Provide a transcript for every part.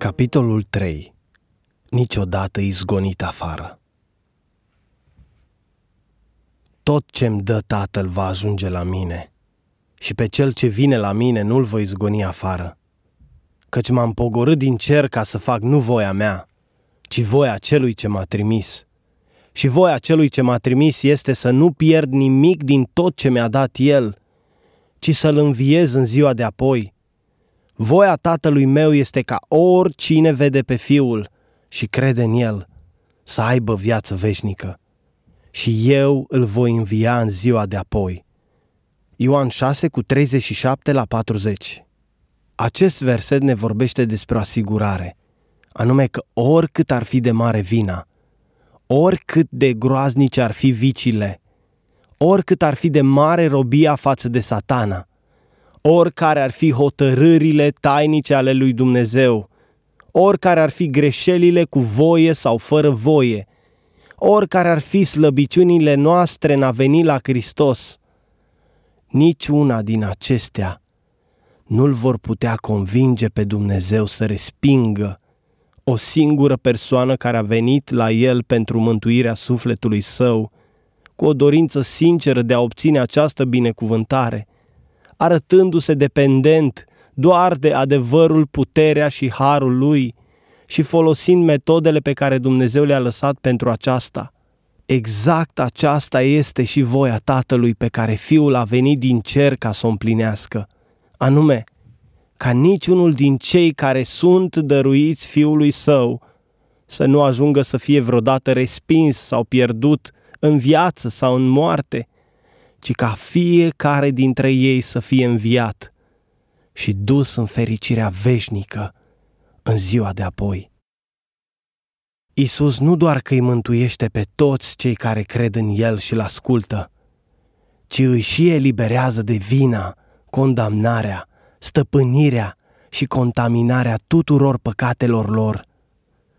Capitolul 3 Niciodată izgonit afară Tot ce-mi dă tatăl va ajunge la mine și pe cel ce vine la mine nu-l voi izgoni afară. Căci m-am pogorât din cer ca să fac nu voia mea, ci voia celui ce m-a trimis. Și voia celui ce m-a trimis este să nu pierd nimic din tot ce mi-a dat el, ci să-l înviez în ziua de apoi – Voia tatălui meu este ca oricine vede pe fiul și crede în el să aibă viață veșnică. Și eu îl voi învia în ziua de apoi. Ioan 6 cu 37 la 40 Acest verset ne vorbește despre o asigurare, anume că oricât ar fi de mare vina, oricât de groaznice ar fi vicile, oricât ar fi de mare robia față de satana, oricare ar fi hotărârile tainice ale lui Dumnezeu, oricare ar fi greșelile cu voie sau fără voie, oricare ar fi slăbiciunile noastre în a veni la Hristos, niciuna din acestea nu-l vor putea convinge pe Dumnezeu să respingă o singură persoană care a venit la el pentru mântuirea sufletului său, cu o dorință sinceră de a obține această binecuvântare – arătându-se dependent doar de adevărul, puterea și harul lui și folosind metodele pe care Dumnezeu le-a lăsat pentru aceasta. Exact aceasta este și voia Tatălui pe care Fiul a venit din cer ca să o împlinească, anume, ca niciunul din cei care sunt dăruiți Fiului Său să nu ajungă să fie vreodată respins sau pierdut în viață sau în moarte, ci ca fiecare dintre ei să fie înviat și dus în fericirea veșnică în ziua de apoi. Isus nu doar că îi mântuiește pe toți cei care cred în El și îl ascultă, ci îi și eliberează de vina, condamnarea, stăpânirea și contaminarea tuturor păcatelor lor.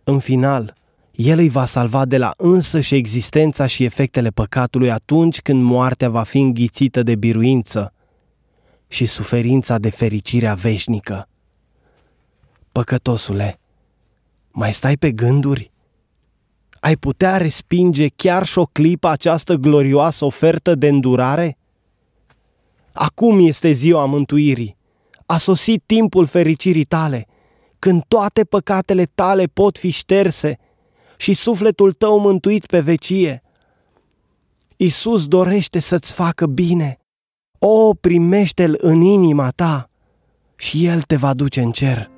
În final, el îi va salva de la însăși existența și efectele păcatului atunci când moartea va fi înghițită de biruință și suferința de fericirea veșnică. Păcătosule, mai stai pe gânduri? Ai putea respinge chiar și o clipă această glorioasă ofertă de îndurare? Acum este ziua mântuirii. A sosit timpul fericirii tale, când toate păcatele tale pot fi șterse – și sufletul tău mântuit pe vecie. Isus dorește să-ți facă bine. O, primește-l în inima ta și El te va duce în cer.